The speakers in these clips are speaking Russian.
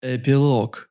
Эпилог.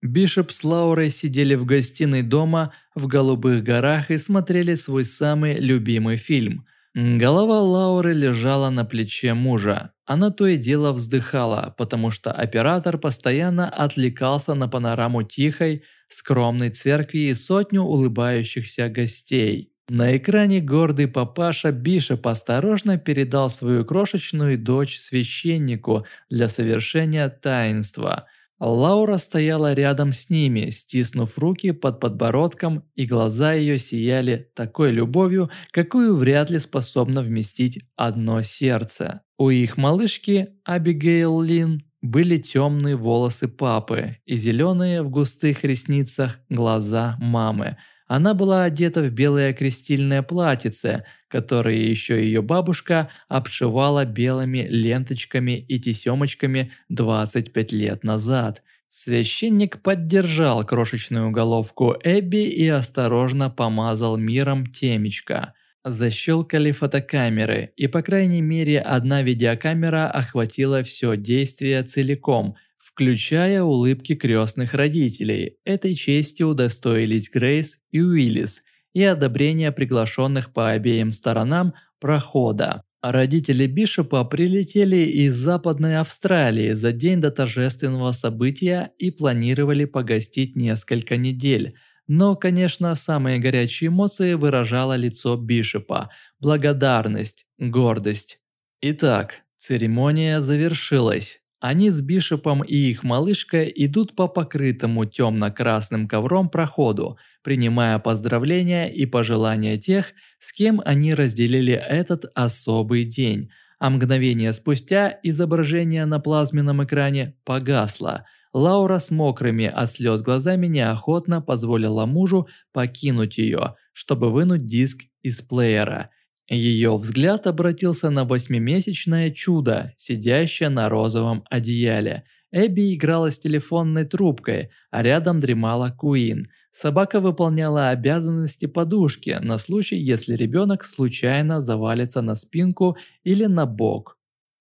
Бишоп с Лаурой сидели в гостиной дома в Голубых горах и смотрели свой самый любимый фильм. Голова Лауры лежала на плече мужа. Она то и дело вздыхала, потому что оператор постоянно отвлекался на панораму тихой, скромной церкви и сотню улыбающихся гостей. На экране гордый папаша Бишоп осторожно передал свою крошечную дочь священнику для совершения таинства – Лаура стояла рядом с ними, стиснув руки под подбородком, и глаза ее сияли такой любовью, какую вряд ли способно вместить одно сердце. У их малышки, Абигейл Лин, были темные волосы папы и зеленые в густых ресницах глаза мамы – она была одета в белое крестильное платьице, которое еще ее бабушка обшивала белыми ленточками и тесемочками 25 лет назад. Священник поддержал крошечную головку Эбби и осторожно помазал миром темечко. Защелкали фотокамеры, и по крайней мере одна видеокамера охватила все действие целиком – включая улыбки крестных родителей. Этой чести удостоились Грейс и Уиллис и одобрение приглашенных по обеим сторонам прохода. Родители Бишопа прилетели из Западной Австралии за день до торжественного события и планировали погостить несколько недель. Но, конечно, самые горячие эмоции выражало лицо Бишопа – благодарность, гордость. Итак, церемония завершилась. Они с Бишопом и их малышкой идут по покрытому темно-красным ковром проходу, принимая поздравления и пожелания тех, с кем они разделили этот особый день. А мгновение спустя изображение на плазменном экране погасло. Лаура с мокрыми от слез глазами неохотно позволила мужу покинуть ее, чтобы вынуть диск из плеера – ее взгляд обратился на восьмимесячное чудо, сидящее на розовом одеяле. Эбби играла с телефонной трубкой, а рядом дремала Куин. Собака выполняла обязанности подушки на случай, если ребенок случайно завалится на спинку или на бок.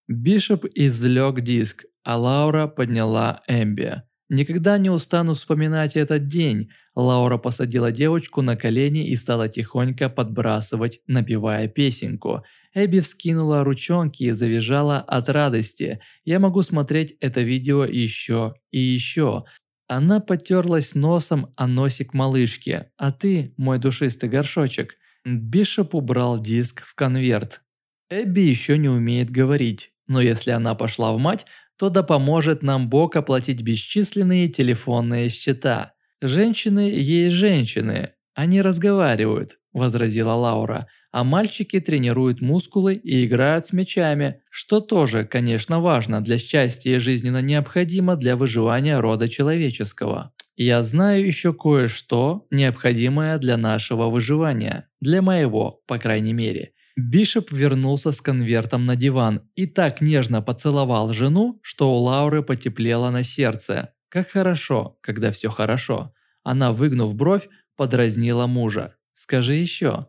Бишоп извлек диск, а Лаура подняла Эмби. Никогда не устану вспоминать этот день. Лаура посадила девочку на колени и стала тихонько подбрасывать, напевая песенку. Эбби вскинула ручонки и завизжала от радости. Я могу смотреть это видео еще и еще. Она потерлась носом о носик малышки. А ты, мой душистый горшочек. Бишоп убрал диск в конверт. Эбби еще не умеет говорить. Но если она пошла в мать, то да поможет нам Бог оплатить бесчисленные телефонные счета. Женщины есть женщины, они разговаривают, возразила Лаура, а мальчики тренируют мускулы и играют с мячами, что тоже, конечно, важно для счастья и жизненно необходимо для выживания рода человеческого. Я знаю еще кое-что, необходимое для нашего выживания, для моего, по крайней мере. Бишоп вернулся с конвертом на диван и так нежно поцеловал жену, что у Лауры потеплело на сердце. Как хорошо, когда все хорошо. Она, выгнув бровь, подразнила мужа. «Скажи еще».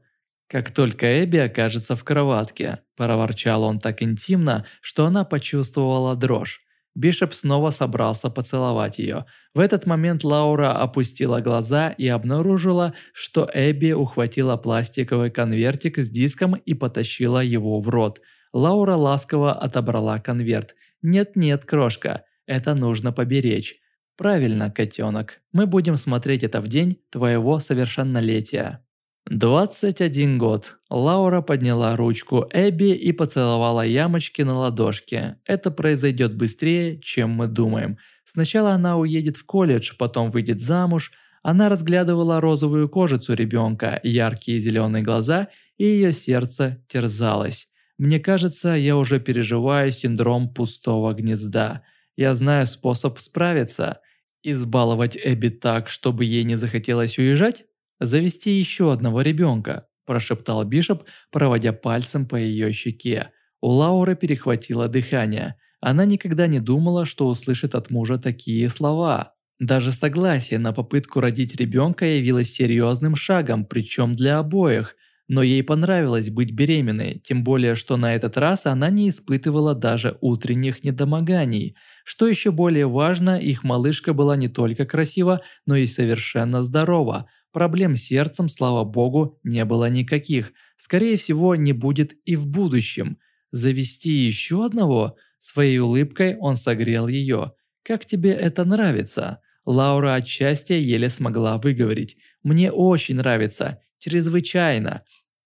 «Как только Эбби окажется в кроватке», – проворчал он так интимно, что она почувствовала дрожь. Бишоп снова собрался поцеловать ее. В этот момент Лаура опустила глаза и обнаружила, что Эбби ухватила пластиковый конвертик с диском и потащила его в рот. Лаура ласково отобрала конверт. «Нет-нет, крошка, это нужно поберечь». «Правильно, котенок, мы будем смотреть это в день твоего совершеннолетия». 21 год. Лаура подняла ручку Эбби и поцеловала ямочки на ладошке. Это произойдет быстрее, чем мы думаем. Сначала она уедет в колледж, потом выйдет замуж. Она разглядывала розовую кожицу ребенка, яркие зеленые глаза, и ее сердце терзалось. Мне кажется, я уже переживаю синдром пустого гнезда. Я знаю способ справиться. Избаловать Эбби так, чтобы ей не захотелось уезжать? «Завести еще одного ребенка», – прошептал Бишоп, проводя пальцем по ее щеке. У Лауры перехватило дыхание. Она никогда не думала, что услышит от мужа такие слова. Даже согласие на попытку родить ребенка явилось серьезным шагом, причем для обоих. но ей понравилось быть беременной, тем более, что на этот раз она не испытывала даже утренних недомоганий. Что еще более важно, их малышка была не только красива, но и совершенно здорова. Проблем с сердцем, слава богу, не было никаких. Скорее всего, не будет и в будущем. Завести еще одного? Своей улыбкой он согрел ее. «Как тебе это нравится?» Лаура от счастья еле смогла выговорить. «Мне очень нравится. Чрезвычайно».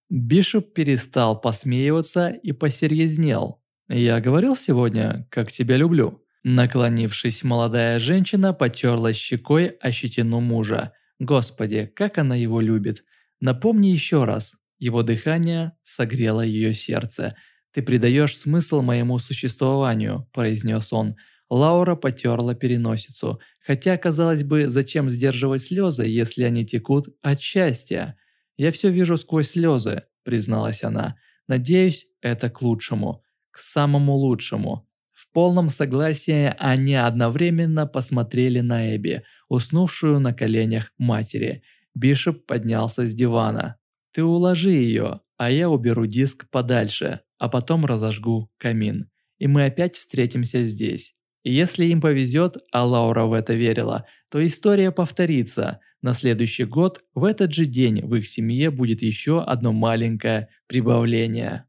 Бишоп перестал посмеиваться и посерьезнел. «Я говорил сегодня, как тебя люблю». Наклонившись, молодая женщина потерла щекой о щетину мужа. Господи, как она его любит. Напомни еще раз. Его дыхание согрело ее сердце. «Ты придаешь смысл моему существованию», – произнес он. Лаура потерла переносицу, хотя, казалось бы, зачем сдерживать слезы, если они текут от счастья? «Я все вижу сквозь слезы», – призналась она. «Надеюсь, это к лучшему, к самому лучшему». В полном согласии они одновременно посмотрели на Эбби, уснувшую на коленях матери. Бишоп поднялся с дивана. «Ты уложи ее, а я уберу диск подальше, а потом разожгу камин. И мы опять встретимся здесь. Если им повезет, а Лаура в это верила, то история повторится. На следующий год, в этот же день, в их семье будет еще одно маленькое прибавление.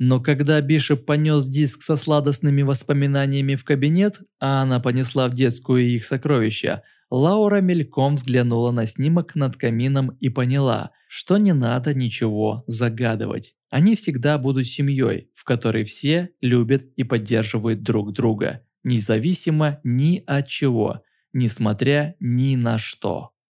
Но когда Бишоп понес диск со сладостными воспоминаниями в кабинет, а она понесла в детскую их сокровища, Лаура мельком взглянула на снимок над камином и поняла, что не надо ничего загадывать. Они всегда будут семьей, в которой все любят и поддерживают друг друга – независимо ни от чего, несмотря ни на что.